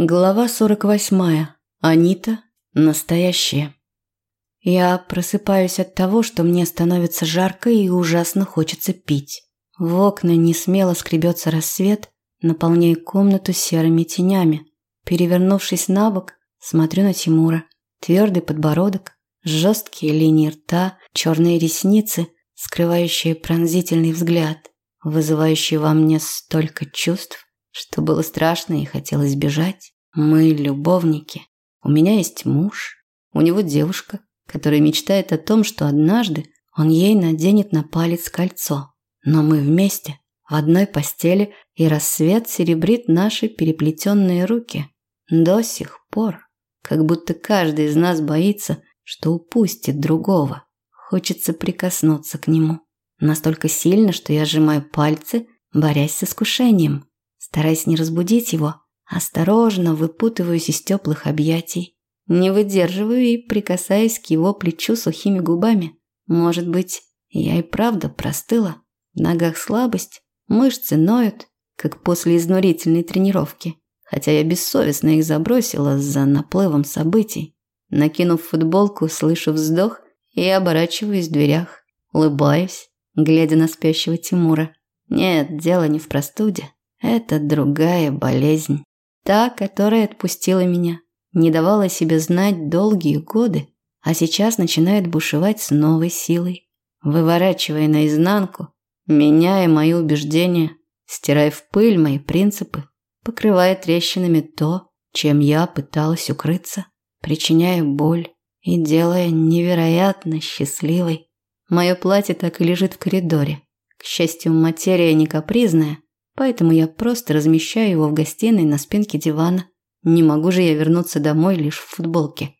Глава 48. Анита. Настоящая. Я просыпаюсь от того, что мне становится жарко и ужасно хочется пить. В окна не смело скребется рассвет, наполняя комнату серыми тенями. Перевернувшись на бок, смотрю на Тимура. Твердый подбородок, жесткие линии рта, черные ресницы, скрывающие пронзительный взгляд, вызывающий во мне столько чувств, что было страшно и хотелось бежать. Мы любовники. У меня есть муж, у него девушка, которая мечтает о том, что однажды он ей наденет на палец кольцо. Но мы вместе, в одной постели, и рассвет серебрит наши переплетенные руки. До сих пор. Как будто каждый из нас боится, что упустит другого. Хочется прикоснуться к нему. Настолько сильно, что я сжимаю пальцы, борясь с искушением. Стараясь не разбудить его, осторожно выпутываюсь из теплых объятий. Не выдерживаю и прикасаюсь к его плечу сухими губами. Может быть, я и правда простыла. В ногах слабость, мышцы ноют, как после изнурительной тренировки. Хотя я бессовестно их забросила за наплывом событий. Накинув футболку, слышу вздох и оборачиваюсь в дверях. Улыбаюсь, глядя на спящего Тимура. Нет, дело не в простуде. Это другая болезнь. Та, которая отпустила меня, не давала себе знать долгие годы, а сейчас начинает бушевать с новой силой, выворачивая наизнанку, меняя мои убеждения, стирая в пыль мои принципы, покрывая трещинами то, чем я пыталась укрыться, причиняя боль и делая невероятно счастливой. Мое платье так и лежит в коридоре. К счастью, материя не капризная, Поэтому я просто размещаю его в гостиной на спинке дивана. Не могу же я вернуться домой лишь в футболке.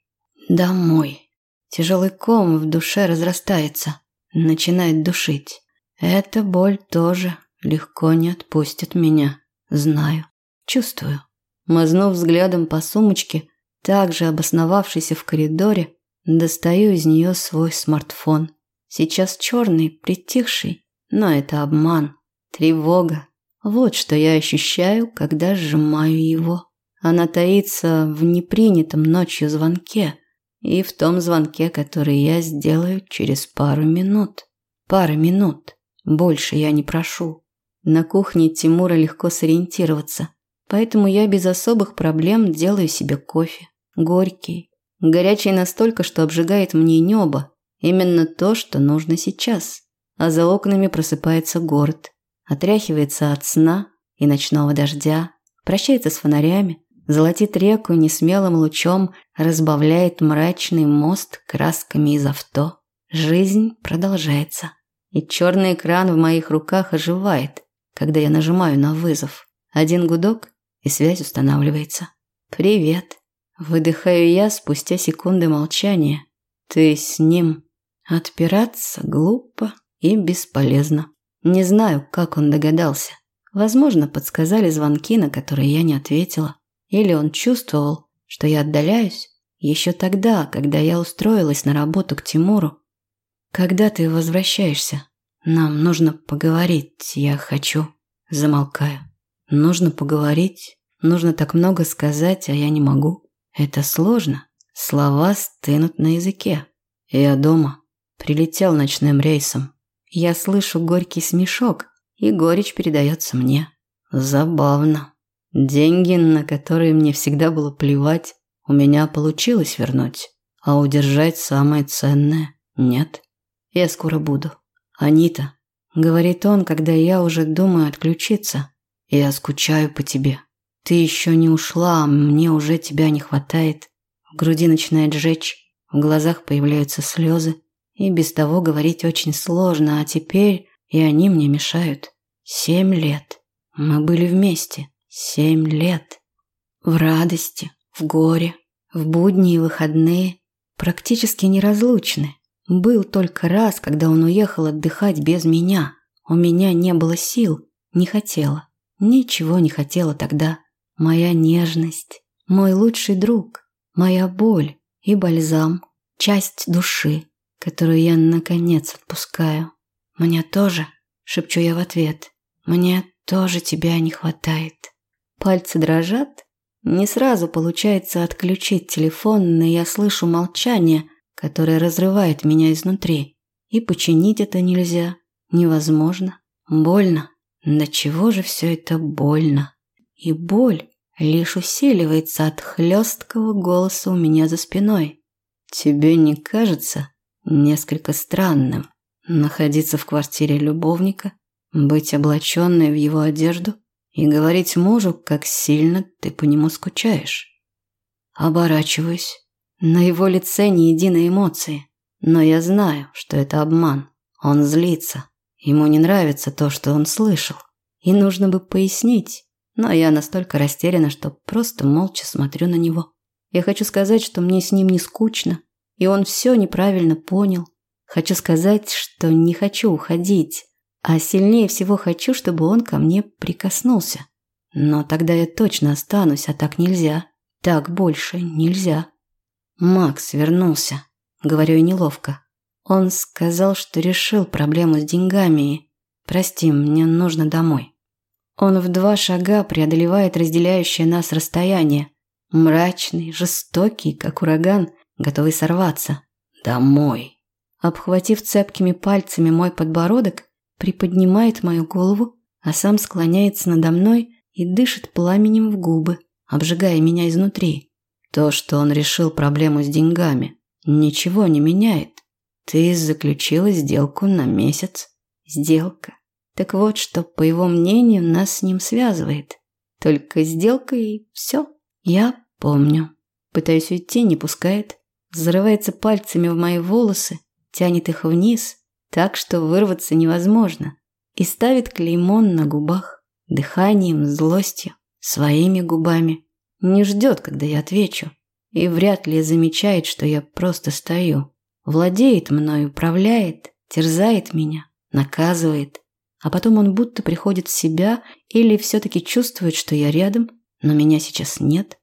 Домой. Тяжелый ком в душе разрастается, начинает душить. Эта боль тоже легко не отпустит меня. Знаю, чувствую. Мазнув взглядом по сумочке, также обосновавшейся в коридоре, достаю из нее свой смартфон. Сейчас черный, притихший, но это обман, тревога, вот что я ощущаю, когда сжимаю его. Она таится в непринятом ночью звонке и в том звонке, который я сделаю через пару минут. Пара минут. Больше я не прошу. На кухне Тимура легко сориентироваться, поэтому я без особых проблем делаю себе кофе. Горький. Горячий настолько, что обжигает мне небо. Именно то, что нужно сейчас. А за окнами просыпается город отряхивается от сна и ночного дождя, прощается с фонарями, золотит реку несмелым лучом, разбавляет мрачный мост красками из авто. Жизнь продолжается. И черный экран в моих руках оживает, когда я нажимаю на вызов. Один гудок, и связь устанавливается. «Привет». Выдыхаю я спустя секунды молчания. «Ты с ним?» Отпираться глупо и бесполезно. Не знаю, как он догадался. Возможно, подсказали звонки, на которые я не ответила. Или он чувствовал, что я отдаляюсь еще тогда, когда я устроилась на работу к Тимуру. Когда ты возвращаешься? Нам нужно поговорить, я хочу. Замолкаю. Нужно поговорить, нужно так много сказать, а я не могу. Это сложно. Слова стынут на языке. Я дома. Прилетел ночным рейсом. Я слышу горький смешок, и горечь передается мне. Забавно. Деньги, на которые мне всегда было плевать, у меня получилось вернуть, а удержать самое ценное нет. Я скоро буду. Анита, говорит он, когда я уже думаю отключиться. Я скучаю по тебе. Ты еще не ушла, а мне уже тебя не хватает. В груди начинает жечь, в глазах появляются слезы. И без того говорить очень сложно, а теперь и они мне мешают. Семь лет. Мы были вместе. Семь лет. В радости, в горе, в будни и выходные. Практически неразлучны. Был только раз, когда он уехал отдыхать без меня. У меня не было сил, не хотела. Ничего не хотела тогда. Моя нежность, мой лучший друг, моя боль и бальзам, часть души, которую я наконец отпускаю. Мне тоже, шепчу я в ответ. Мне тоже тебя не хватает. Пальцы дрожат, Не сразу получается отключить телефон, но я слышу молчание, которое разрывает меня изнутри. И починить это нельзя. Невозможно. Больно. Да чего же все это больно? И боль лишь усиливается от хлесткого голоса у меня за спиной. Тебе не кажется несколько странным находиться в квартире любовника, быть облаченной в его одежду и говорить мужу, как сильно ты по нему скучаешь? Оборачиваюсь. На его лице ни единой эмоции, но я знаю, что это обман. Он злится. Ему не нравится то, что он слышал. И нужно бы пояснить, но я настолько растеряна, что просто молча смотрю на него. Я хочу сказать, что мне с ним не скучно, и он все неправильно понял. Хочу сказать, что не хочу уходить, а сильнее всего хочу, чтобы он ко мне прикоснулся. Но тогда я точно останусь, а так нельзя. Так больше нельзя. Макс вернулся. Говорю я неловко. Он сказал, что решил проблему с деньгами и... Прости, мне нужно домой. Он в два шага преодолевает разделяющее нас расстояние. Мрачный, жестокий, как ураган, готовый сорваться. Домой. Обхватив цепкими пальцами мой подбородок, приподнимает мою голову, а сам склоняется надо мной и дышит пламенем в губы, обжигая меня изнутри. То, что он решил проблему с деньгами, ничего не меняет. Ты заключила сделку на месяц. Сделка. Так вот, что, по его мнению, нас с ним связывает. Только сделка и все. Я помню. Пытаюсь уйти, не пускает. Зарывается пальцами в мои волосы, тянет их вниз, так что вырваться невозможно. И ставит клеймон на губах, дыханием, злостью, своими губами. Не ждет, когда я отвечу. И вряд ли замечает, что я просто стою. Владеет мной, управляет, терзает меня, наказывает. А потом он будто приходит в себя или все-таки чувствует, что я рядом, но меня сейчас нет.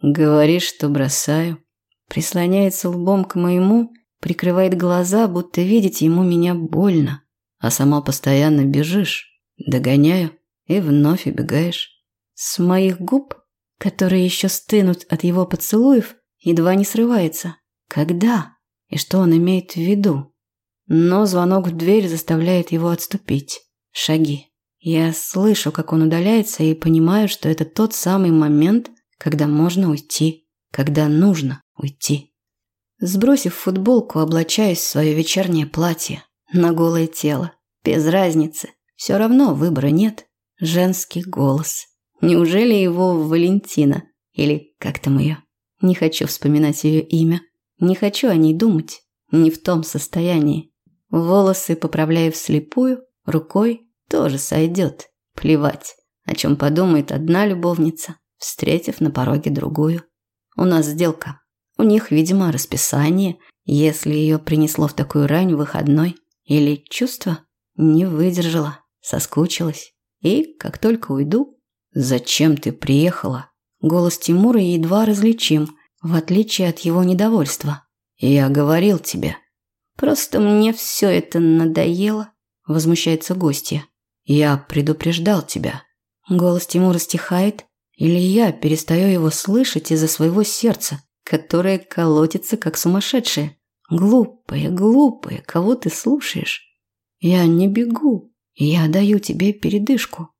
Говоришь, что бросаю. Прислоняется лбом к моему, прикрывает глаза, будто видеть ему меня больно. А сама постоянно бежишь. Догоняю и вновь убегаешь. С моих губ, которые еще стынут от его поцелуев, едва не срывается. Когда? И что он имеет в виду? Но звонок в дверь заставляет его отступить. Шаги. Я слышу, как он удаляется, и понимаю, что это тот самый момент, когда можно уйти, когда нужно уйти. Сбросив футболку, облачаюсь в свое вечернее платье, на голое тело. Без разницы. Все равно выбора нет. Женский голос. Неужели его Валентина? Или как там ее? Не хочу вспоминать ее имя. Не хочу о ней думать. Не в том состоянии. Волосы поправляю вслепую, рукой тоже сойдет. Плевать, о чем подумает одна любовница, встретив на пороге другую. У нас сделка. У них, видимо, расписание, если ее принесло в такую рань выходной. Или чувство не выдержала, соскучилась. И, как только уйду, «Зачем ты приехала?» Голос Тимура едва различим, в отличие от его недовольства. «Я говорил тебе, Просто мне все это надоело, возмущается гостья. Я предупреждал тебя. Голос Тимура стихает, или я перестаю его слышать из-за своего сердца, которое колотится как сумасшедшее. Глупая, глупая, кого ты слушаешь? Я не бегу, я даю тебе передышку.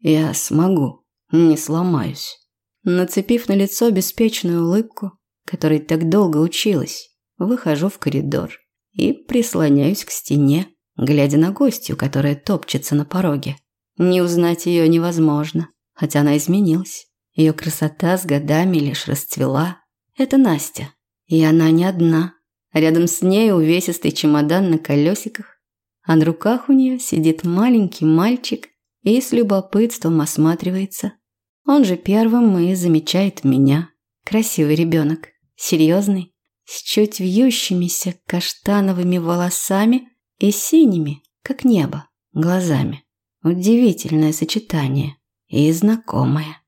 Я смогу, не сломаюсь. Нацепив на лицо беспечную улыбку, которой так долго училась, выхожу в коридор и прислоняюсь к стене, глядя на гостью, которая топчется на пороге. Не узнать ее невозможно, хотя она изменилась. Ее красота с годами лишь расцвела. Это Настя. И она не одна. Рядом с ней увесистый чемодан на колесиках, а на руках у нее сидит маленький мальчик и с любопытством осматривается. Он же первым и замечает меня. Красивый ребенок, серьезный, с чуть вьющимися каштановыми волосами и синими, как небо, глазами. Удивительное сочетание и знакомое.